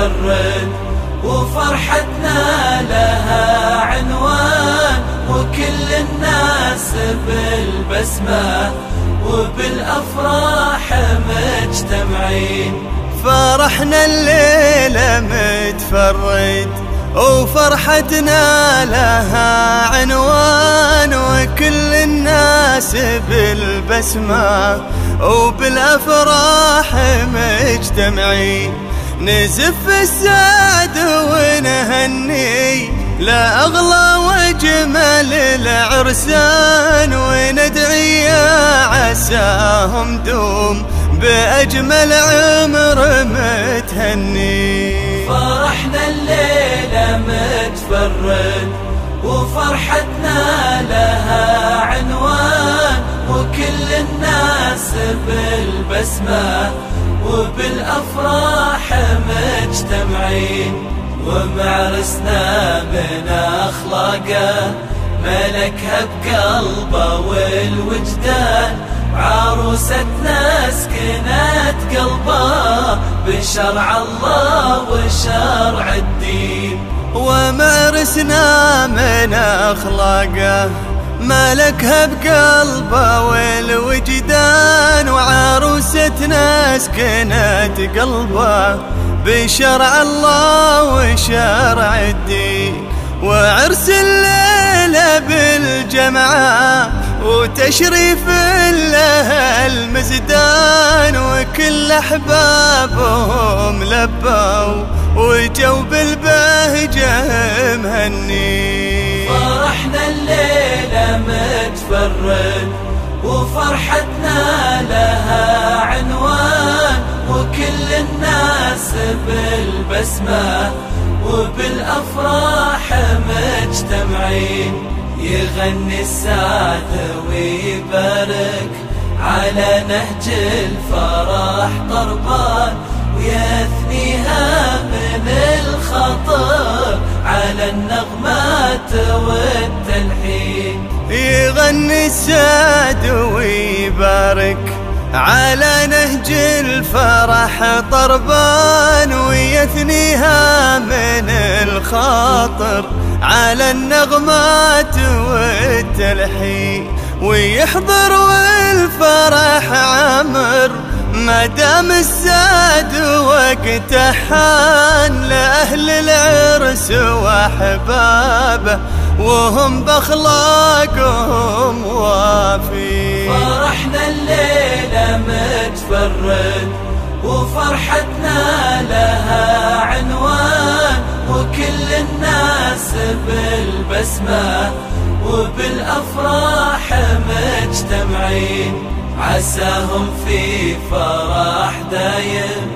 متفرد وفرحتنا لها عنوان وكل الناس بالبسمة وبالأفراح مجتمعين. فرحنا الليلة متفرد وفرحتنا لها عنوان وكل الناس بالبسمة وبالأفراح مجتمعين. نزف السعد ونهني لا أغلى وجمل العرسان وندعي يا عساهم دوم بأجمل عمر متهني. فرحنا الليلة متفرد وفرحتنا لها عنوان وكل الناس بالبسمة وبالأفراح مجتمعين ومعرسنا من أخلاقه ملكها بقلبه والوجدان. عروستنا سكنت قلبه بشرع الله وشرع الدين. ومارسنا من أخلاقه ملكها بقلبه والوجدان. وعروستنا سكنت قلبه بشرع الله وشرع الدين. وعرس الليلة بالجمعة وتشريف له المزدان وكل أحبابهم لبوا وجو بالبهجة مهني فرحنا الليلة متفرد وفرحتنا لها عنوان وكل الناس بالبسمة وبالأفراح مجتمعين. يغني السعد ويبارك على نهج الفرح طربان ويثنيها من الخطر على النغمات والتلحين السعد ويبارك على نهج الفرح طربان ويثنيها من الخاطر على النغمات والتلحين ويحضر والفرح عمر ما دام الساد وقته حان لأهل العرس وأحبابه وهم بأخلاقهم وافي. فرحنا الليلة متفرد وفرحتنا لها عنوان. وكل الناس بالبسمة وبالأفراح مجتمعين. عساهم في فرح دايم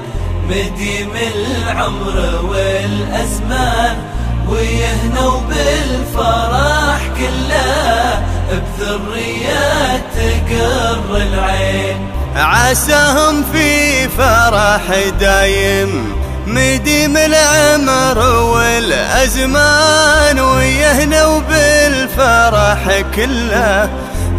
مديم العمر والأزمان. ويهنوا بالفرح كله بذريات تقر العين عساهم في فرح دايم مديم العمر والأزمان ويهنوا بالفرح كله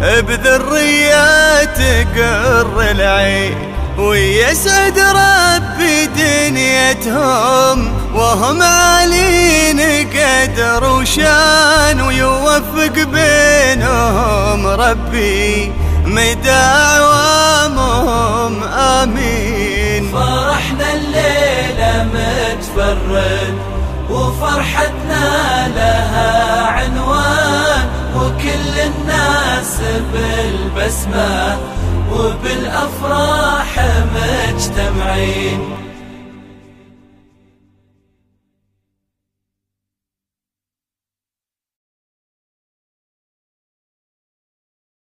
بذريات قر العين ويسعد ربي دنيتهم وهم عالين قدر وشان ويوفق بينهم ربي مدى أعوامهم آمين. فرحنا الليلة متفرد وفرحتنا لها عنوان. وكل الناس بالبسمة وبالأفراح مجتمعين.